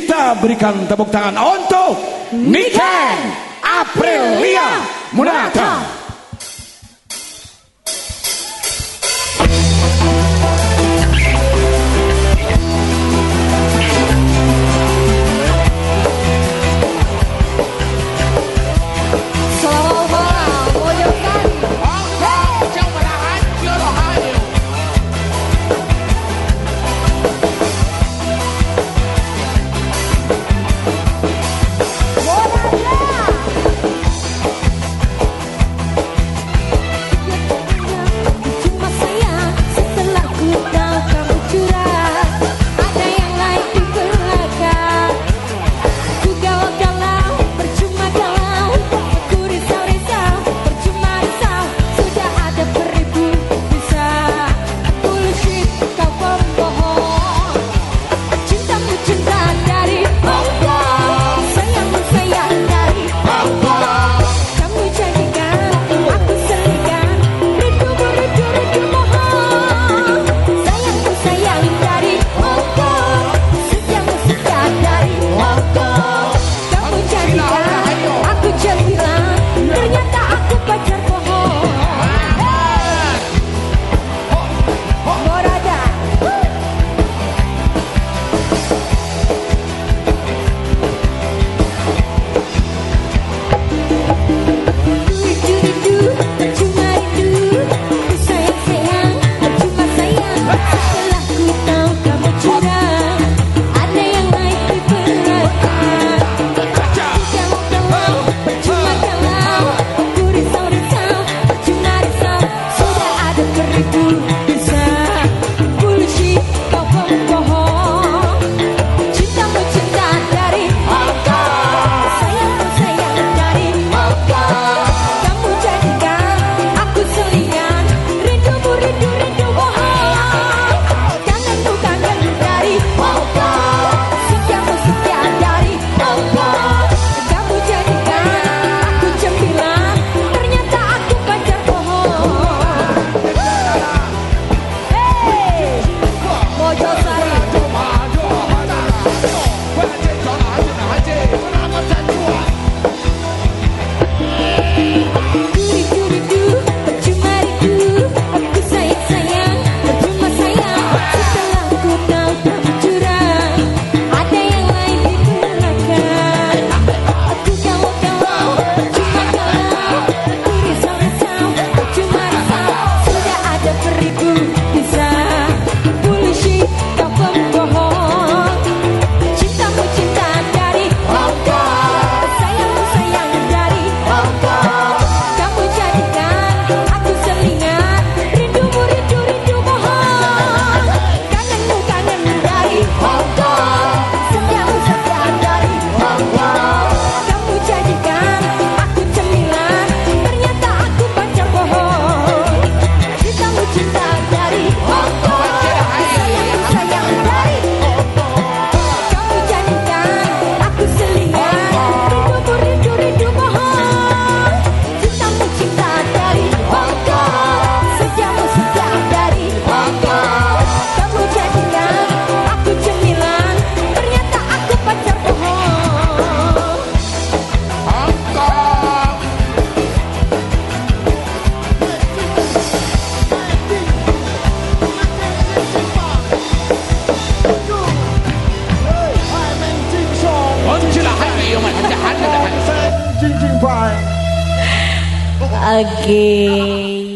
Kita berikan tepuk tangan untuk Niken Aprilia Munata. Jing Jing Pie. Okay.